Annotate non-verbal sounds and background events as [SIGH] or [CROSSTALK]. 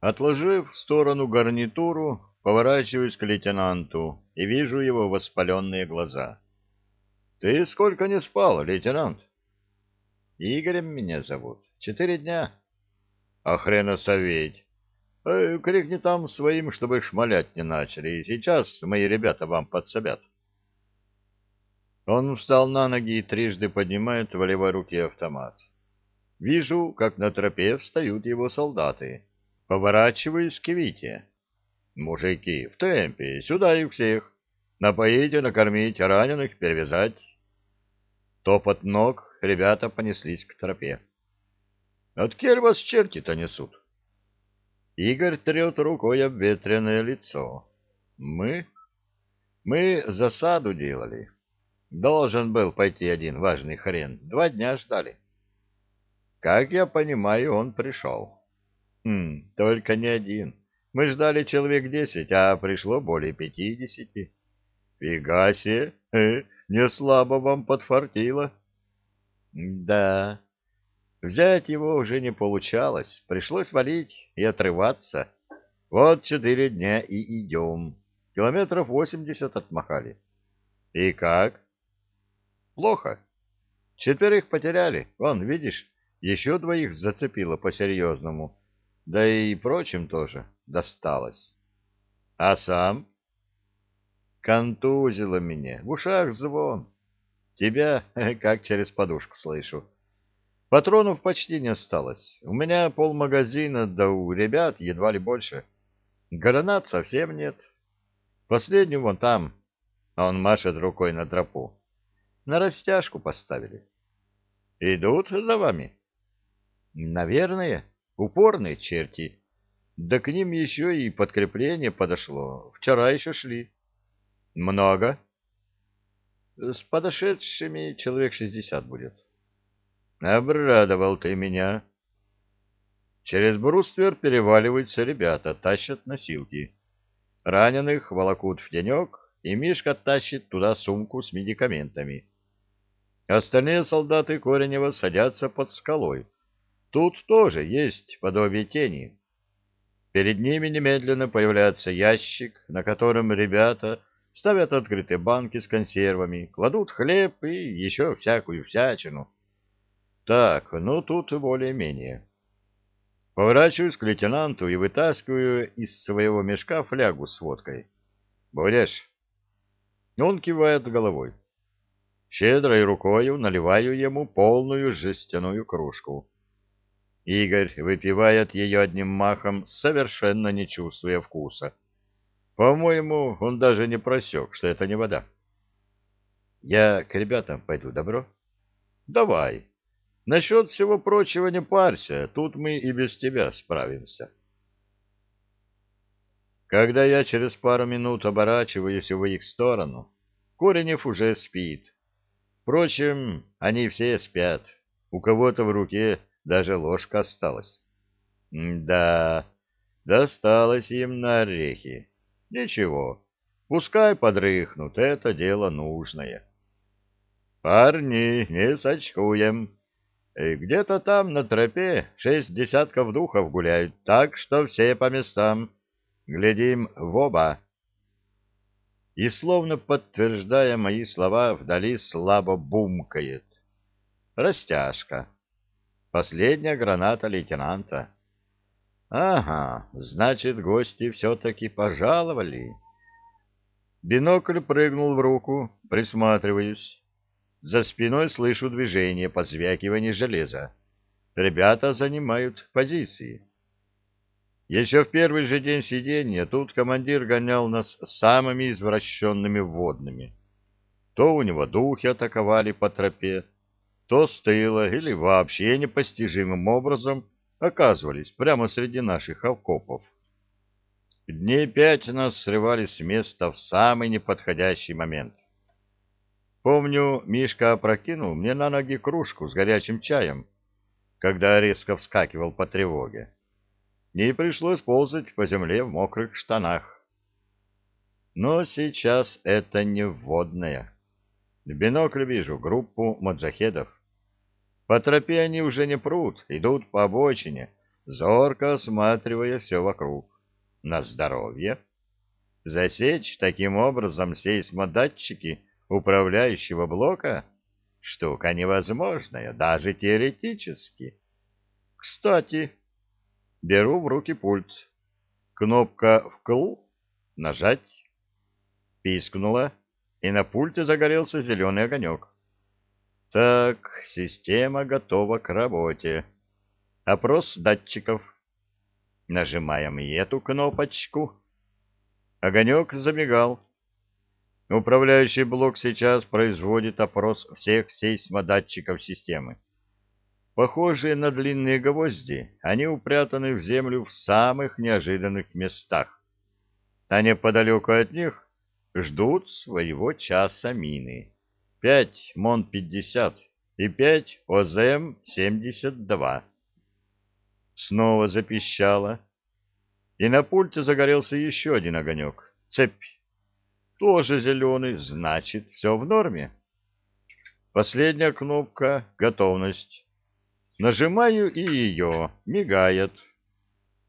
Отложив в сторону гарнитуру, поворачиваюсь к лейтенанту и вижу его воспаленные глаза. — Ты сколько не спал, лейтенант? — Игорем меня зовут. Четыре дня. — А хрена советь. Э, крикни там своим, чтобы шмалять не начали, и сейчас мои ребята вам подсобят. Он встал на ноги и трижды поднимает в левой руке автомат. Вижу, как на тропе встают его солдаты. Поворачиваюсь к Вите. Мужики, в темпе, сюда их всех. Напоить и накормить, раненых перевязать. Топот ног, ребята понеслись к тропе. От кель вас черти-то несут? Игорь трет рукой обветренное лицо. Мы? Мы засаду делали. Должен был пойти один важный хрен. Два дня ждали. Как я понимаю, он пришел. Хм, только не один. Мы ждали человек десять, а пришло более пятидесяти. Фига себе, э, не слабо вам подфартило. Да, взять его уже не получалось, пришлось валить и отрываться. Вот четыре дня и идем. Километров восемьдесят отмахали. И как? Плохо. Четверых потеряли. Вон, видишь, еще двоих зацепило по-серьезному. Да и прочим тоже досталось. А сам? Контузило меня, в ушах звон. Тебя [LAUGHS] как через подушку слышу. Патронов почти не осталось. У меня полмагазина, да у ребят едва ли больше. Гранат совсем нет. Последний вон там. Он машет рукой на тропу. На растяжку поставили. Идут за вами? Наверное. Упорные черти. Да к ним еще и подкрепление подошло. Вчера еще шли. Много? С подошедшими человек шестьдесят будет. Обрадовал ты меня. Через бруствер переваливаются ребята, тащат носилки. Раненых волокут в денек, и Мишка тащит туда сумку с медикаментами. Остальные солдаты Коренева садятся под скалой, Тут тоже есть подобие тени. Перед ними немедленно появляется ящик, на котором ребята ставят открытые банки с консервами, кладут хлеб и еще всякую всячину. Так, ну тут более-менее. Поворачиваюсь к лейтенанту и вытаскиваю из своего мешка флягу с водкой. «Будешь?» Он кивает головой. Щедрой рукою наливаю ему полную жестяную кружку. Игорь выпивает ее одним махом, совершенно не чувствуя вкуса. По-моему, он даже не просек, что это не вода. Я к ребятам пойду, добро? Давай. Насчет всего прочего не парься, тут мы и без тебя справимся. Когда я через пару минут оборачиваюсь в их сторону, Коренев уже спит. Впрочем, они все спят. У кого-то в руке даже ложка осталась. да, досталось им на орехи. Ничего, пускай подрыхнут, это дело нужное. Парни, не сочкуем. Где-то там на тропе шесть десятков духов гуляют, так что все по местам. Глядим в оба. И, словно подтверждая мои слова, вдали слабо бумкает. Растяжка. Последняя граната лейтенанта. Ага, значит, гости все-таки пожаловали. Бинокль прыгнул в руку, присматриваюсь. За спиной слышу движение, позвякивание железа. Ребята занимают позиции. Еще в первый же день сидения тут командир гонял нас самыми извращенными водными. То у него духи атаковали по тропе, то с или вообще непостижимым образом оказывались прямо среди наших окопов. Дней пять нас срывали с места в самый неподходящий момент. Помню, Мишка опрокинул мне на ноги кружку с горячим чаем, когда резко вскакивал по тревоге. И пришлось ползать по земле в мокрых штанах. Но сейчас это не вводная. В бинокль вижу группу маджахедов. По тропе они уже не прут, идут по обочине, зорко осматривая все вокруг. На здоровье. Засечь таким образом сейсмодатчики управляющего блока — штука невозможная, даже теоретически. Кстати, беру в руки пульт. Кнопка «вкл» — нажать. Пискнула, и на пульте загорелся зеленый огонек. Так, система готова к работе. Опрос датчиков. Нажимаем и эту кнопочку. Огонек замигал. Управляющий блок сейчас производит опрос всех сейсмодатчиков системы. Похожие на длинные гвозди, они упрятаны в землю в самых неожиданных местах. А неподалеку от них ждут своего часа мины. Пять МОН-50 и пять ОЗМ-72. Снова запищало, и на пульте загорелся еще один огонек. Цепь. Тоже зеленый, значит, все в норме. Последняя кнопка — готовность. Нажимаю и ее, мигает.